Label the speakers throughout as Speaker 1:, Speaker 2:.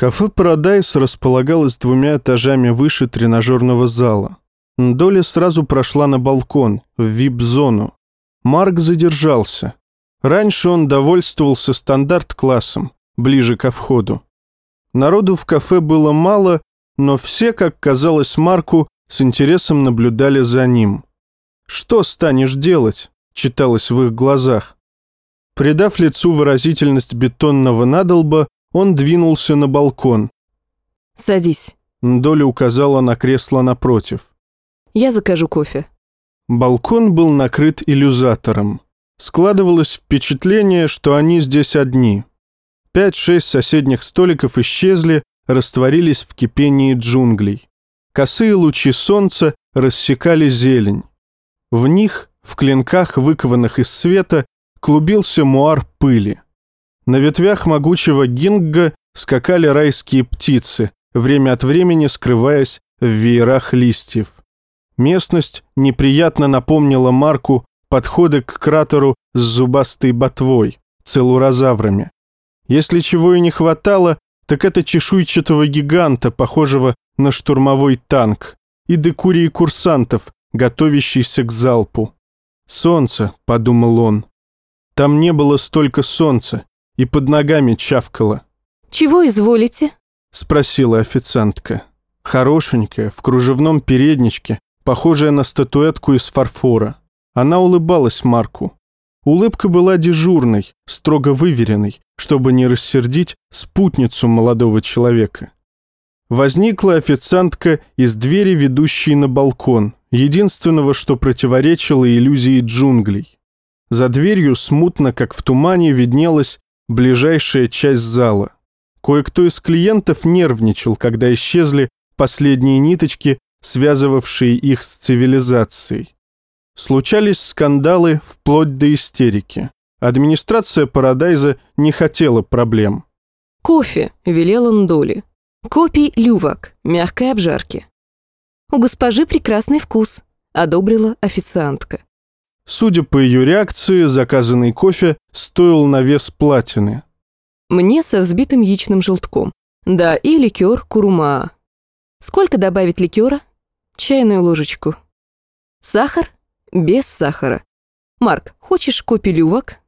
Speaker 1: Кафе «Парадайс» располагалось двумя этажами выше тренажерного зала. Доля сразу прошла на балкон, в вип-зону. Марк задержался. Раньше он довольствовался стандарт-классом, ближе ко входу. Народу в кафе было мало, но все, как казалось Марку, с интересом наблюдали за ним. «Что станешь делать?» – читалось в их глазах. Придав лицу выразительность бетонного надолба, он двинулся на балкон.
Speaker 2: «Садись».
Speaker 1: Доля указала на кресло напротив.
Speaker 2: «Я закажу кофе».
Speaker 1: Балкон был накрыт иллюзатором. Складывалось впечатление, что они здесь одни. Пять-шесть соседних столиков исчезли, растворились в кипении джунглей. Косые лучи солнца рассекали зелень. В них, в клинках, выкованных из света, клубился муар пыли. На ветвях могучего гинга скакали райские птицы, время от времени скрываясь в веерах листьев. Местность неприятно напомнила Марку подходы к кратеру с зубастой ботвой, целурозаврами. Если чего и не хватало, так это чешуйчатого гиганта, похожего на штурмовой танк, и декурии курсантов, готовящийся к залпу. «Солнце», — подумал он. Там не было столько солнца, и под ногами чавкало.
Speaker 2: «Чего изволите?»
Speaker 1: — спросила официантка. Хорошенькая, в кружевном передничке, похожая на статуэтку из фарфора. Она улыбалась Марку. Улыбка была дежурной, строго выверенной, чтобы не рассердить спутницу молодого человека. Возникла официантка из двери, ведущей на балкон, единственного, что противоречило иллюзии джунглей. За дверью смутно, как в тумане, виднелась ближайшая часть зала. Кое-кто из клиентов нервничал, когда исчезли последние ниточки, связывавшие их с цивилизацией. Случались скандалы вплоть до истерики. Администрация Парадайза не хотела проблем.
Speaker 2: «Кофе», — велел он Доли. «Копий лювак, мягкой обжарки». «У госпожи прекрасный вкус», — одобрила официантка.
Speaker 1: Судя по ее реакции, заказанный кофе стоил на вес платины.
Speaker 2: «Мне со взбитым яичным желтком. Да, и ликер курумаа. Сколько добавить ликера? Чайную ложечку. Сахар? Без сахара. Марк, хочешь кофе лювак?»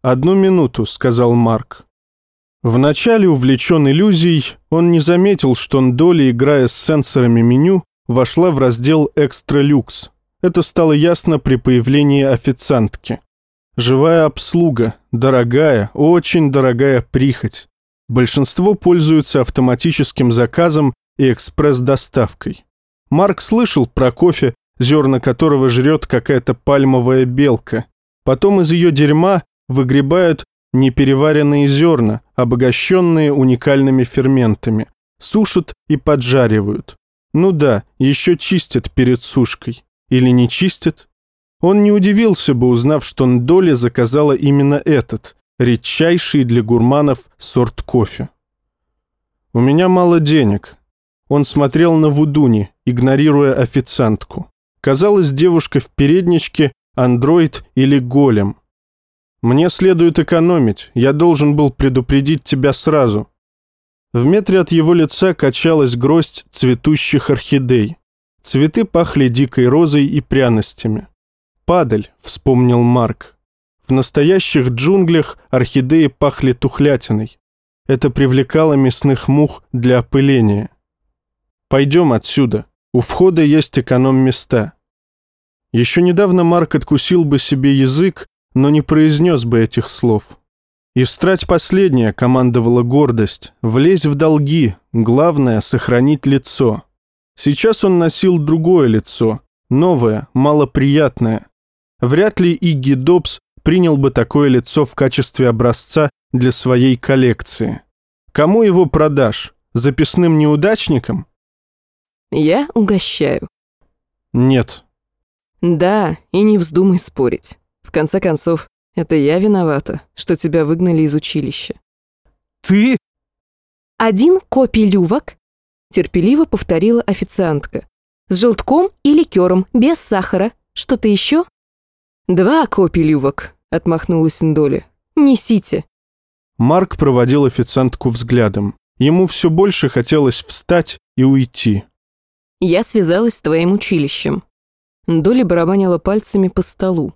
Speaker 1: «Одну минуту», — сказал Марк. Вначале, увлечен иллюзией, он не заметил, что Ндоли, играя с сенсорами меню, вошла в раздел «Экстра люкс». Это стало ясно при появлении официантки. Живая обслуга, дорогая, очень дорогая прихоть. Большинство пользуются автоматическим заказом и экспресс-доставкой. Марк слышал про кофе, зерна которого жрет какая-то пальмовая белка. Потом из ее дерьма выгребают непереваренные зерна, обогащенные уникальными ферментами, сушат и поджаривают. Ну да, еще чистят перед сушкой. Или не чистят? Он не удивился бы, узнав, что Ндоли заказала именно этот, редчайший для гурманов сорт кофе. «У меня мало денег». Он смотрел на Вудуни, игнорируя официантку. Казалось, девушка в передничке, андроид или голем. «Мне следует экономить, я должен был предупредить тебя сразу». В метре от его лица качалась гроздь цветущих орхидей. Цветы пахли дикой розой и пряностями. «Падаль», — вспомнил Марк. В настоящих джунглях орхидеи пахли тухлятиной. Это привлекало мясных мух для опыления. «Пойдем отсюда. У входа есть эконом-места». Еще недавно Марк откусил бы себе язык, но не произнес бы этих слов. «Истрать последнее», — командовала гордость, — «влезь в долги, главное — сохранить лицо». Сейчас он носил другое лицо, новое, малоприятное. Вряд ли Игги Добс принял бы такое лицо в качестве образца для своей коллекции. Кому его продашь? Записным неудачникам?
Speaker 2: Я угощаю.
Speaker 1: Нет.
Speaker 2: Да, и не вздумай спорить. В конце концов, это я виновата, что тебя выгнали из училища.
Speaker 1: Ты?
Speaker 2: Один копий лювок терпеливо повторила официантка. С желтком и ликером, без сахара. Что-то еще? Два копий лювок, отмахнулась Ндоли. Несите.
Speaker 1: Марк проводил официантку взглядом. Ему все больше хотелось встать и уйти.
Speaker 2: Я связалась с твоим училищем. Доли барабанила пальцами по столу.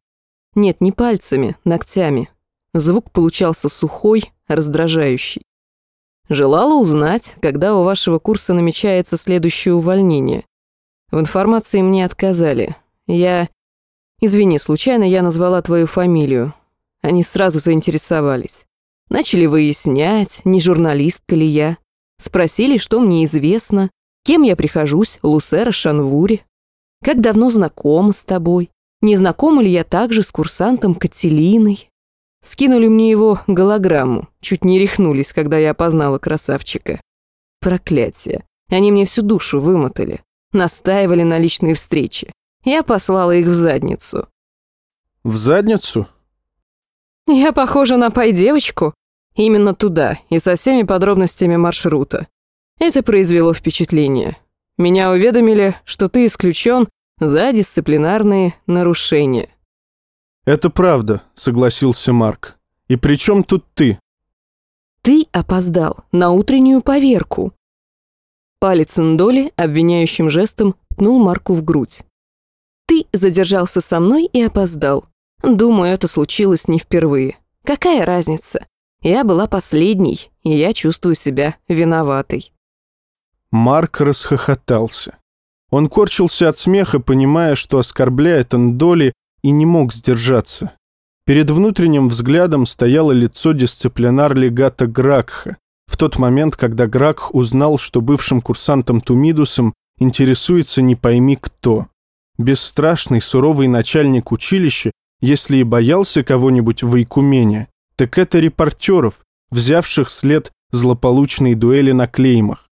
Speaker 2: Нет, не пальцами, ногтями. Звук получался сухой, раздражающий. Желала узнать, когда у вашего курса намечается следующее увольнение. В информации мне отказали. Я... Извини, случайно я назвала твою фамилию. Они сразу заинтересовались. Начали выяснять, не журналистка ли я. Спросили, что мне известно, кем я прихожусь, Лусера Шанвури. Как давно знакома с тобой? Не знакома ли я также с курсантом Кателиной? Скинули мне его голограмму, чуть не рехнулись, когда я опознала красавчика. Проклятие. Они мне всю душу вымотали. Настаивали на личной встрече. Я послала их в задницу.
Speaker 1: В задницу?
Speaker 2: Я похожа на пай-девочку? Именно туда, и со всеми подробностями маршрута. Это произвело впечатление. Меня уведомили, что ты исключен за дисциплинарные нарушения.
Speaker 1: «Это правда», — согласился Марк. «И при чем тут ты?»
Speaker 2: «Ты опоздал на утреннюю поверку». Палец Ндоли обвиняющим жестом ткнул Марку в грудь. «Ты задержался со мной и опоздал. Думаю, это случилось не впервые. Какая разница? Я была последней, и я чувствую себя виноватой».
Speaker 1: Марк расхохотался. Он корчился от смеха, понимая, что оскорбляет Ндоли и не мог сдержаться. Перед внутренним взглядом стояло лицо дисциплинар-легата Гракха, в тот момент, когда Гракх узнал, что бывшим курсантом Тумидусом интересуется не пойми кто. Бесстрашный, суровый начальник училища, если и боялся кого-нибудь в Икумене, так это репортеров, взявших след злополучной дуэли на клеймах.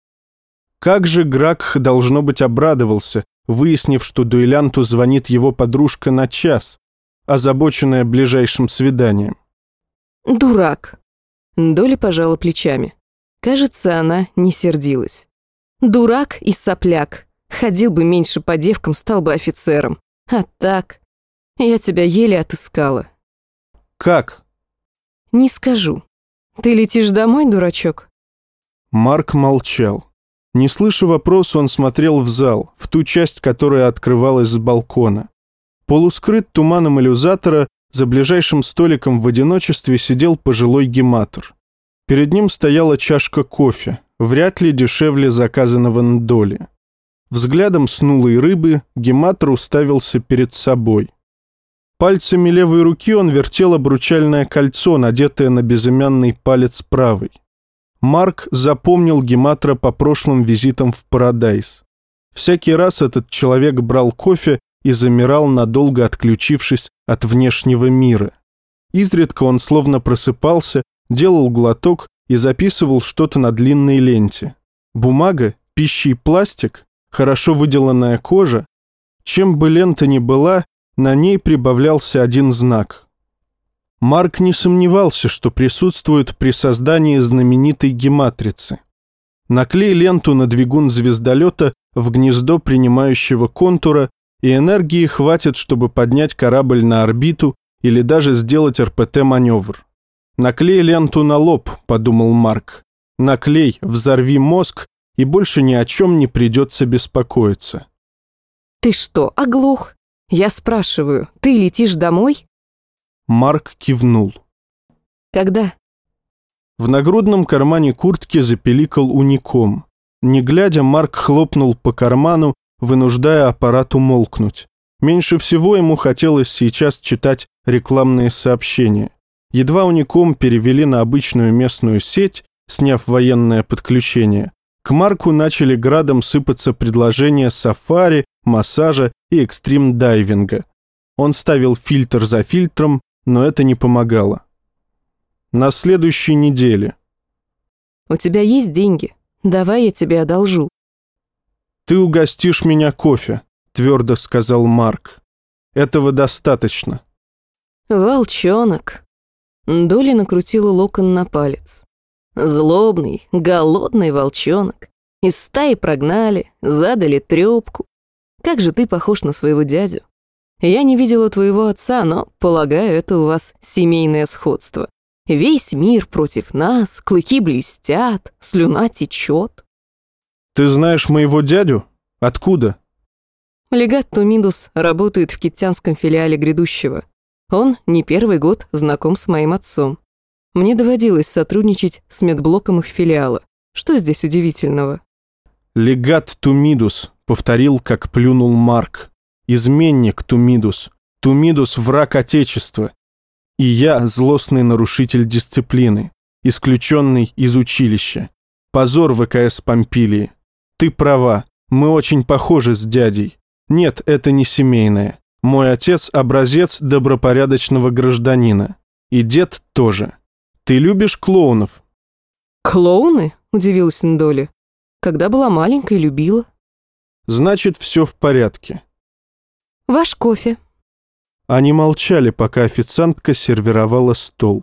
Speaker 1: Как же Гракх, должно быть, обрадовался, выяснив, что дуэлянту звонит его подружка на час, озабоченная ближайшим свиданием.
Speaker 2: «Дурак!» Доли пожала плечами. Кажется, она не сердилась. «Дурак и сопляк. Ходил бы меньше по девкам, стал бы офицером. А так, я тебя еле отыскала».
Speaker 1: «Как?»
Speaker 2: «Не скажу. Ты летишь домой, дурачок?»
Speaker 1: Марк молчал. Не слыша вопроса, он смотрел в зал, в ту часть, которая открывалась с балкона. Полускрыт туманом иллюзатора, за ближайшим столиком в одиночестве сидел пожилой гематор. Перед ним стояла чашка кофе, вряд ли дешевле заказанного Ндоли. Взглядом снулой рыбы гематор уставился перед собой. Пальцами левой руки он вертел обручальное кольцо, надетое на безымянный палец правой. Марк запомнил Гематра по прошлым визитам в Парадайз. Всякий раз этот человек брал кофе и замирал, надолго отключившись от внешнего мира. Изредка он словно просыпался, делал глоток и записывал что-то на длинной ленте. Бумага, пища пластик, хорошо выделанная кожа. Чем бы лента ни была, на ней прибавлялся один знак Марк не сомневался, что присутствует при создании знаменитой гематрицы. Наклей ленту на двигун звездолета в гнездо принимающего контура, и энергии хватит, чтобы поднять корабль на орбиту или даже сделать РПТ-маневр. «Наклей ленту на лоб», — подумал Марк. «Наклей, взорви мозг, и больше ни о чем не придется беспокоиться».
Speaker 2: «Ты что, оглох? Я спрашиваю, ты летишь домой?»
Speaker 1: Марк кивнул.
Speaker 2: «Когда?»
Speaker 1: В нагрудном кармане куртки запеликал уником. Не глядя, Марк хлопнул по карману, вынуждая аппарат умолкнуть. Меньше всего ему хотелось сейчас читать рекламные сообщения. Едва уником перевели на обычную местную сеть, сняв военное подключение, к Марку начали градом сыпаться предложения сафари, массажа и экстрим-дайвинга. Он ставил фильтр за фильтром, но это не помогало. На следующей неделе.
Speaker 2: «У тебя есть деньги? Давай я тебе одолжу».
Speaker 1: «Ты угостишь меня кофе», — твердо сказал Марк. «Этого достаточно».
Speaker 2: «Волчонок». Доли накрутила локон на палец. «Злобный, голодный волчонок. Из стаи прогнали, задали трёпку. Как же ты похож на своего дядю. Я не видела твоего отца, но, полагаю, это у вас семейное сходство. Весь мир против нас, клыки блестят, слюна течет.
Speaker 1: Ты знаешь моего дядю? Откуда?
Speaker 2: Легат Тумидус работает в китянском филиале грядущего. Он не первый год знаком с моим отцом. Мне доводилось сотрудничать с медблоком их филиала. Что здесь удивительного?
Speaker 1: Легат Тумидус, повторил, как плюнул Марк. Изменник Тумидус. Тумидус – враг Отечества. И я – злостный нарушитель дисциплины, исключенный из училища. Позор ВКС Помпилии. Ты права, мы очень похожи с дядей. Нет, это не семейное. Мой отец – образец добропорядочного гражданина. И дед тоже. Ты любишь клоунов?
Speaker 2: Клоуны? Удивилась Ндоли. Когда была маленькой, любила.
Speaker 1: Значит, все в порядке.
Speaker 2: Ваш кофе.
Speaker 1: Они молчали, пока официантка сервировала стол.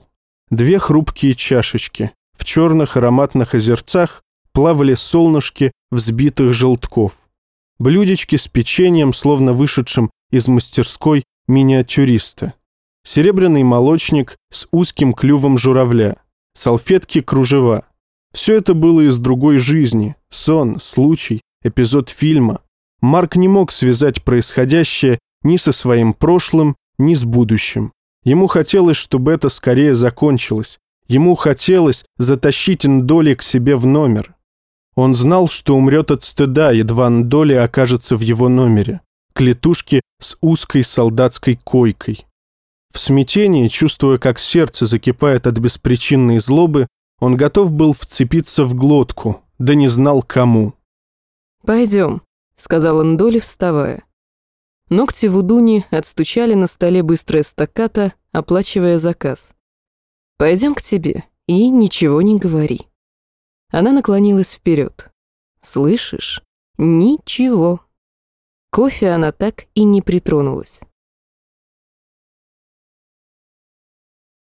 Speaker 1: Две хрупкие чашечки. В черных ароматных озерцах плавали солнышки взбитых желтков. Блюдечки с печеньем, словно вышедшим из мастерской миниатюриста. Серебряный молочник с узким клювом журавля. Салфетки кружева. Все это было из другой жизни. Сон, случай, эпизод фильма. Марк не мог связать происходящее ни со своим прошлым, ни с будущим. Ему хотелось, чтобы это скорее закончилось. Ему хотелось затащить Ндоли к себе в номер. Он знал, что умрет от стыда, едва Ндоли окажется в его номере, клетушке с узкой солдатской койкой. В смятении, чувствуя, как сердце закипает от беспричинной злобы, он готов был вцепиться в глотку, да не знал кому.
Speaker 2: «Пойдем», — сказал Ндоли, вставая. Ногти Вудуни отстучали на столе быстрое стаккато, оплачивая заказ. «Пойдем к тебе и ничего не говори». Она наклонилась вперед. «Слышишь? Ничего». Кофе она так и не притронулась.